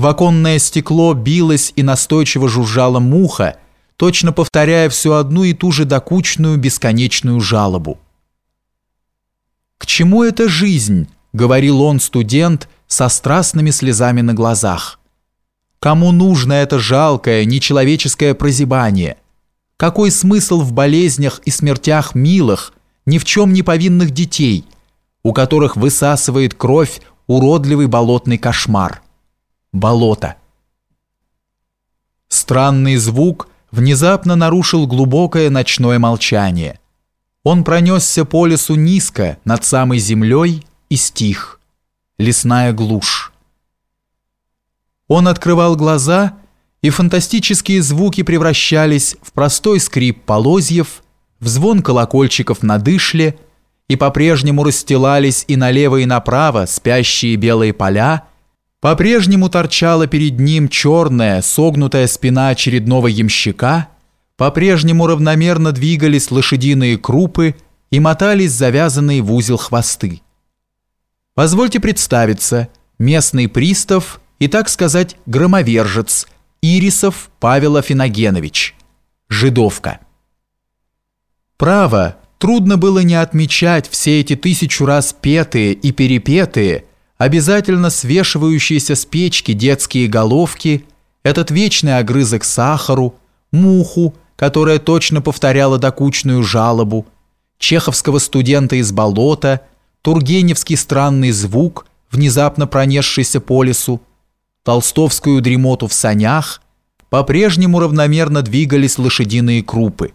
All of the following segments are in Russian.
В оконное стекло билась и настойчиво жужжала муха, точно повторяя всю одну и ту же докучную бесконечную жалобу. «К чему эта жизнь?» — говорил он, студент, со страстными слезами на глазах. «Кому нужно это жалкое, нечеловеческое прозябание? Какой смысл в болезнях и смертях милых, ни в чем не повинных детей, у которых высасывает кровь уродливый болотный кошмар? Болото». Странный звук внезапно нарушил глубокое ночное молчание. Он пронесся по лесу низко, над самой землей, и стих. Лесная глушь. Он открывал глаза, и фантастические звуки превращались в простой скрип полозьев, в звон колокольчиков на дышле, и по-прежнему расстилались и налево и направо спящие белые поля, по-прежнему торчала перед ним черная, согнутая спина очередного ямщика – по-прежнему равномерно двигались лошадиные крупы и мотались завязанные в узел хвосты. Позвольте представиться, местный пристав и, так сказать, громовержец Ирисов Павел Афиногенович, жидовка. Право, трудно было не отмечать все эти тысячу раз петые и перепетые, обязательно свешивающиеся с печки детские головки, этот вечный огрызок сахару, муху, которая точно повторяла докучную жалобу, чеховского студента из болота, тургеневский странный звук, внезапно пронесшийся по лесу, толстовскую дремоту в санях, по-прежнему равномерно двигались лошадиные крупы.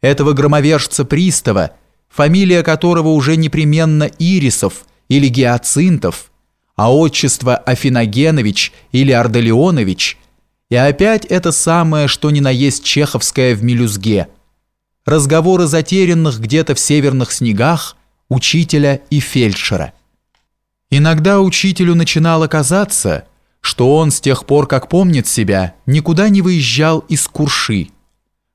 Этого громовержца пристава, фамилия которого уже непременно Ирисов или Гиацинтов, а отчество Афиногенович или Арделеонович – и опять это самое, что ни на есть чеховское в мелюзге. Разговоры затерянных где-то в северных снегах, учителя и фельдшера. Иногда учителю начинало казаться, что он с тех пор, как помнит себя, никуда не выезжал из Курши,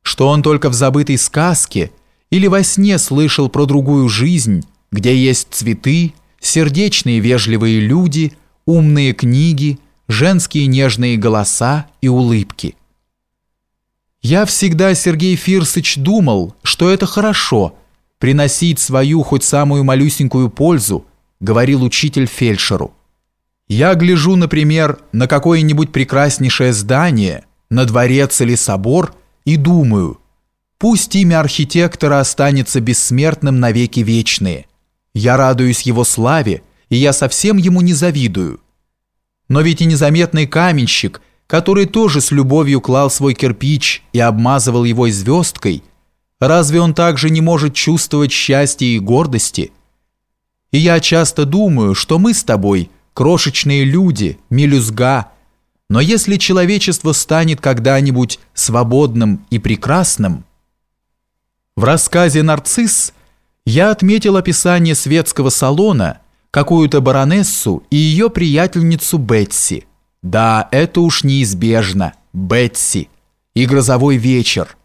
что он только в забытой сказке или во сне слышал про другую жизнь, где есть цветы, сердечные вежливые люди, умные книги – женские нежные голоса и улыбки. Я всегда, Сергей Фирсыч, думал, что это хорошо, приносить свою хоть самую малюсенькую пользу, говорил учитель фельдшеру. Я гляжу, например, на какое-нибудь прекраснейшее здание, на дворец или собор, и думаю, пусть имя архитектора останется бессмертным навеки вечные. Я радуюсь его славе, и я совсем ему не завидую. Но ведь и незаметный каменщик, который тоже с любовью клал свой кирпич и обмазывал его звездкой, разве он также не может чувствовать счастья и гордости? И я часто думаю, что мы с тобой, крошечные люди, мелюзга, но если человечество станет когда-нибудь свободным и прекрасным... В рассказе «Нарцисс» я отметил описание светского салона – какую-то баронессу и ее приятельницу Бетси. Да, это уж неизбежно. Бетси. И грозовой вечер.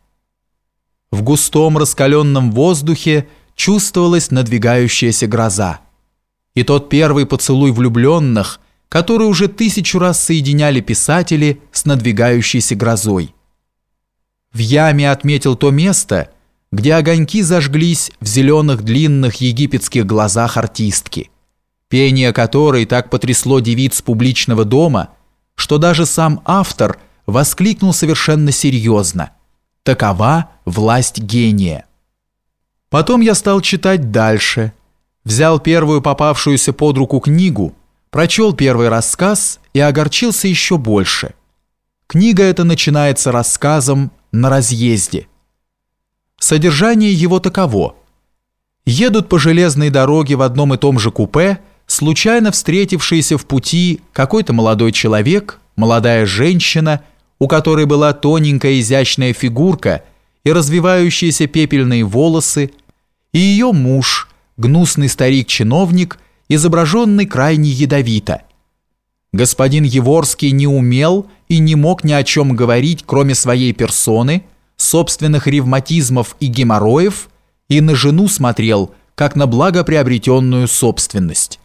В густом раскаленном воздухе чувствовалась надвигающаяся гроза. И тот первый поцелуй влюбленных, который уже тысячу раз соединяли писатели с надвигающейся грозой. В яме отметил то место, где огоньки зажглись в зеленых длинных египетских глазах артистки – пение которой так потрясло девиц публичного дома, что даже сам автор воскликнул совершенно серьезно «Такова власть гения». Потом я стал читать дальше, взял первую попавшуюся под руку книгу, прочел первый рассказ и огорчился еще больше. Книга эта начинается рассказом «На разъезде». Содержание его таково. Едут по железной дороге в одном и том же купе – случайно встретившийся в пути какой-то молодой человек, молодая женщина, у которой была тоненькая изящная фигурка и развивающиеся пепельные волосы, и ее муж, гнусный старик-чиновник, изображенный крайне ядовито. Господин Еворский не умел и не мог ни о чем говорить, кроме своей персоны, собственных ревматизмов и геморроев, и на жену смотрел, как на благоприобретенную собственность.